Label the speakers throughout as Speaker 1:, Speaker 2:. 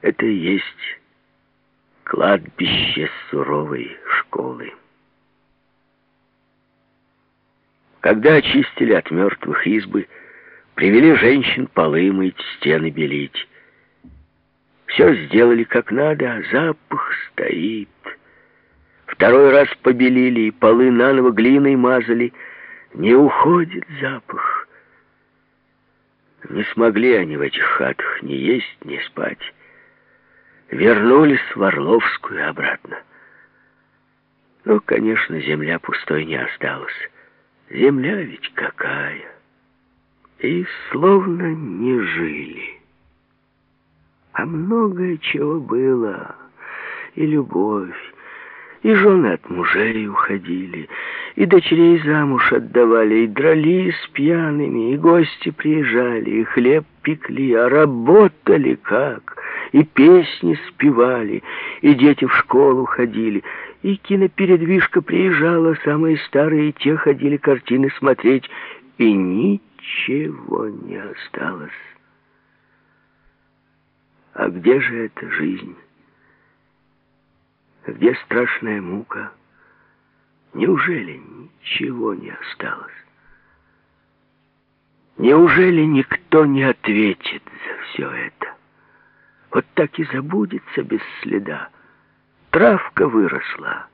Speaker 1: Это и есть кладбище суровой школы. Когда очистили от мертвых избы, привели женщин полы мыть, стены белить. Все сделали как надо, а запах стоит. Второй раз побелили и полы наново глиной мазали. Не уходит запах. Не смогли они в этих хатах ни есть, ни спать. Вернулись в Орловскую обратно. Ну, конечно, земля пустой не осталась. Земля ведь какая! И словно не жили. А многое чего было. И любовь, и жены от мужей уходили, и дочерей замуж отдавали, и дрались пьяными, и гости приезжали, и хлеб пекли, а работали как, и песни спевали, и дети в школу ходили, и кинопередвижка приезжала, самые старые те ходили картины смотреть, и ничего не осталось. А где же эта жизнь? Где страшная мука? Неужели ничего не осталось? Неужели никто не ответит за все это? Вот так и забудется без следа. Травка выросла.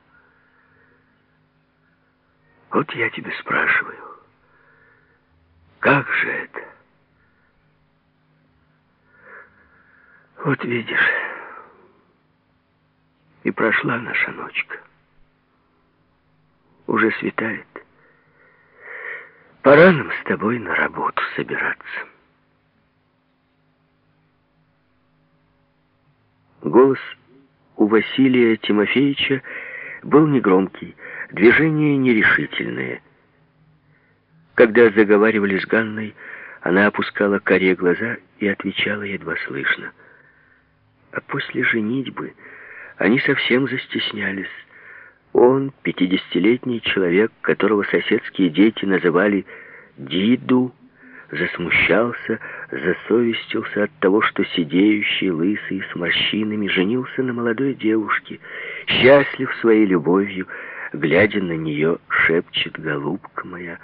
Speaker 1: Вот я тебе спрашиваю, как же это? Вот видишь, и прошла наша ночка. Уже светает. Пора нам с тобой на работу собираться. Голос у Василия Тимофеевича был негромкий, движения нерешительные. Когда заговаривали с Ганной, она опускала коре глаза и отвечала едва слышно. А после женитьбы они совсем застеснялись. Он, пятидесятилетний человек, которого соседские дети называли «Диду», засмущался, засовестился от того, что сидеющий, лысый, с морщинами, женился на молодой девушке, счастлив своей любовью, глядя на нее, шепчет «Голубка моя,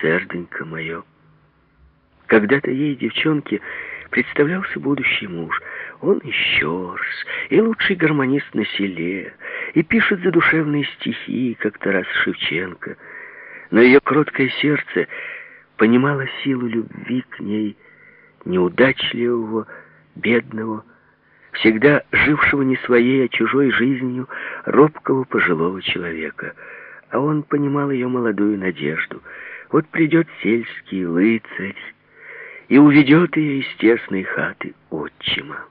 Speaker 1: серденька мое». Когда-то ей, девчонке, представлялся будущий муж. Он и щерс, и лучший гармонист на селе, и пишет задушевные стихи, как Тарас Шевченко. Но ее кроткое сердце понимала силу любви к ней, неудачливого, бедного, всегда жившего не своей, а чужой жизнью, робкого пожилого человека. А он понимал ее молодую надежду. Вот придет сельский рыцарь и уведет ее из тесной хаты отчима.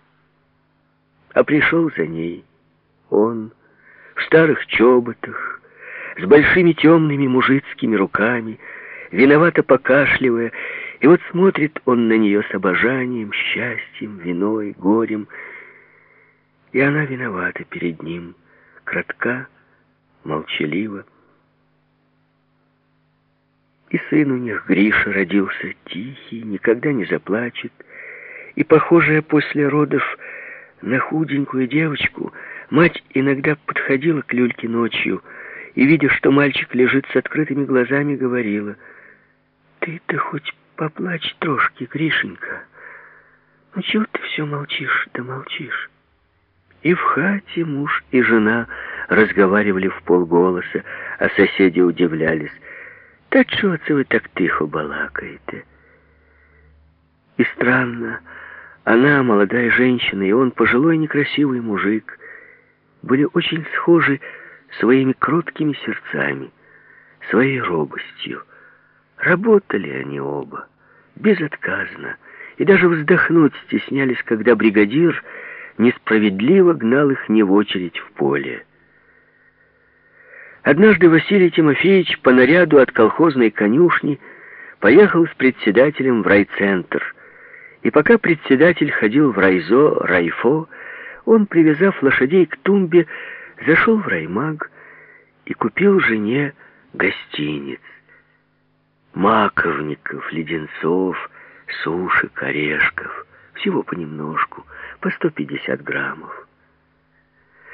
Speaker 1: А пришел за ней он в старых чоботах, с большими темными мужицкими руками, виновато покашливая, и вот смотрит он на нее с обожанием, счастьем, виной, горем, и она виновата перед ним, кратка, молчалива. И сын у них, Гриша, родился тихий, никогда не заплачет, и, похожая после родов на худенькую девочку, мать иногда подходила к люльке ночью и, видя, что мальчик лежит с открытыми глазами, говорила — ты-то хоть поплачь трошки, Гришенька. Ну чего ты все молчишь, да молчишь? И в хате муж и жена разговаривали в полголоса, а соседи удивлялись. «Та чого це ви так тихо балакаете?» И странно, она, молодая женщина, и он, пожилой некрасивый мужик, были очень схожи своими кроткими сердцами, своей робостью. Работали они оба, безотказно, и даже вздохнуть стеснялись, когда бригадир несправедливо гнал их не в очередь в поле. Однажды Василий Тимофеевич по наряду от колхозной конюшни поехал с председателем в райцентр. И пока председатель ходил в райзо, райфо, он, привязав лошадей к тумбе, зашел в раймаг и купил жене гостиниц маковников, леденцов, сушек, орешков. всего понемножку, по 150 граммов.